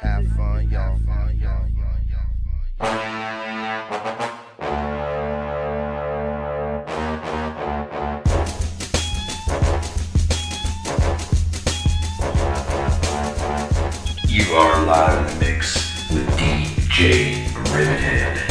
Have fun, y'all. Fun, y'all. You are live in the mix with DJ Rivethead.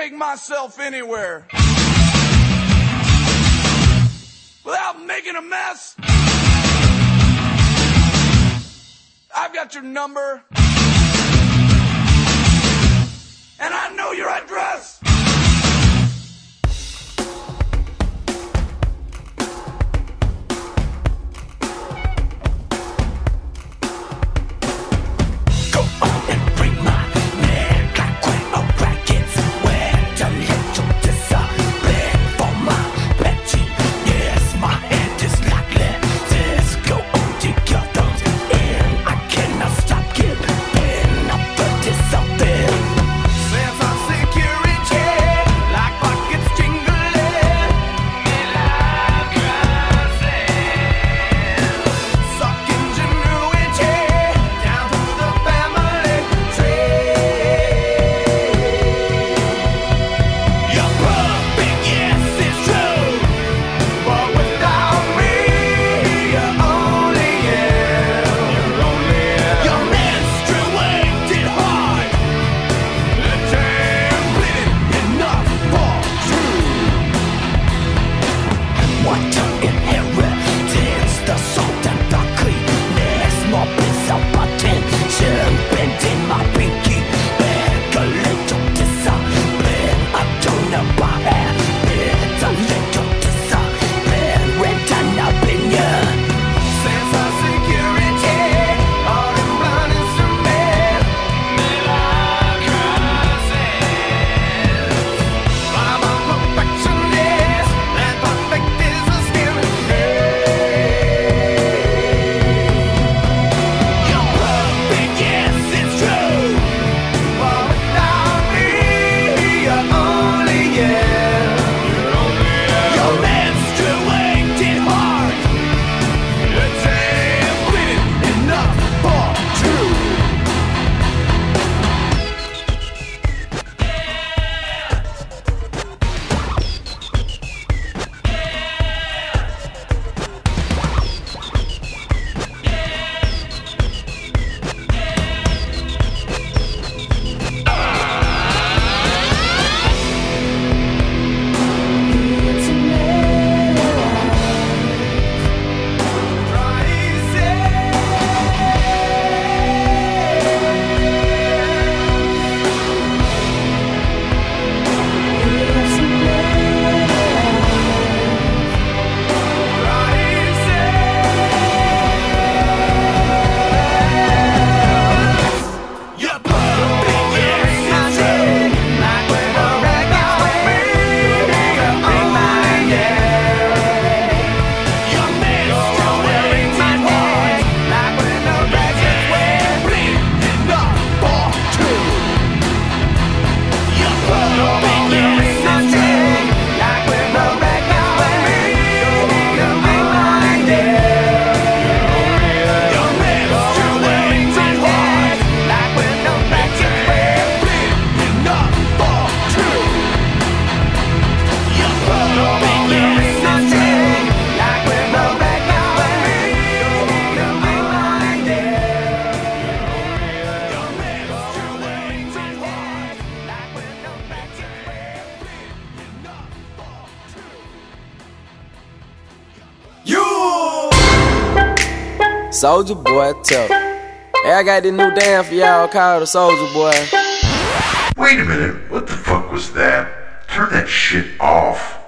take myself anywhere without making a mess. I've got your number. And I know your address. Soldier boy tough. Hey, I got this new dance for y'all called the Soldier Boy. Wait a minute, what the fuck was that? Turn that shit off.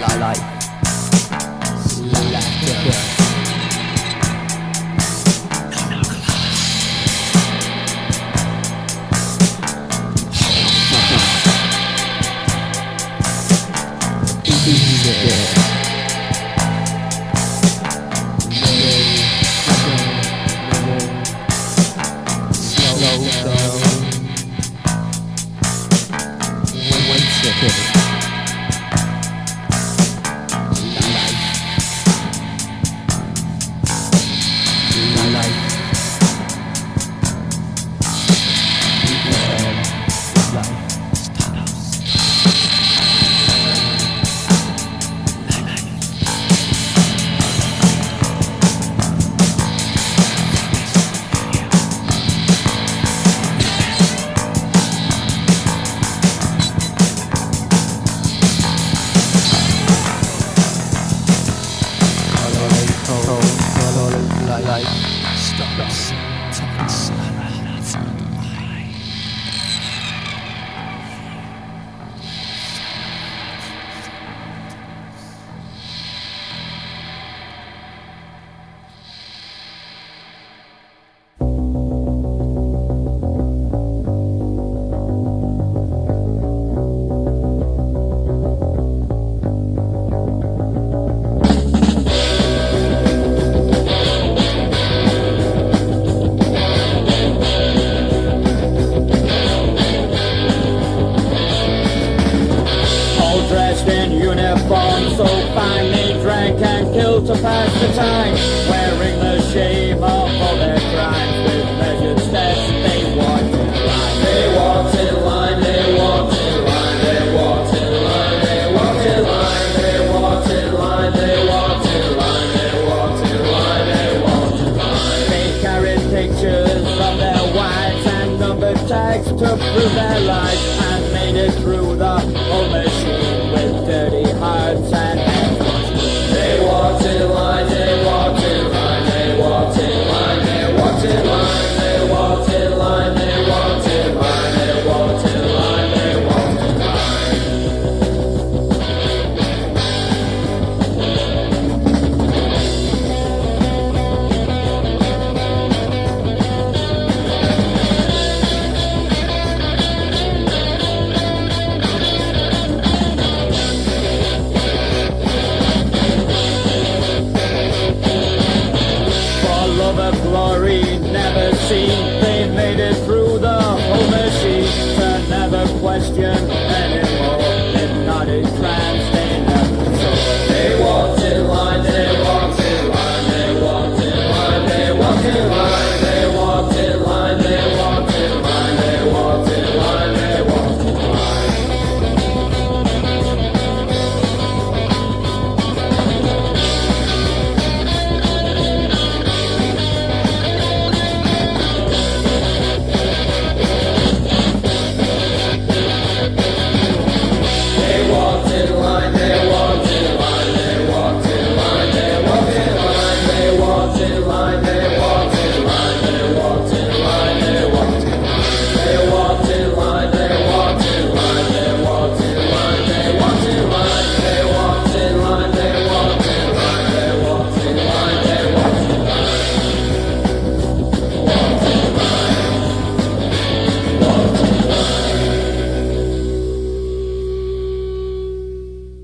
来来。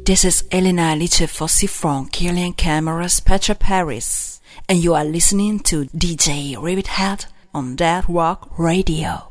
This is Elena Alice Fossi from Kirlian Camera Spectra Paris, and you are listening to DJ Rivethead on Deathrock Radio.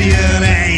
Louisiana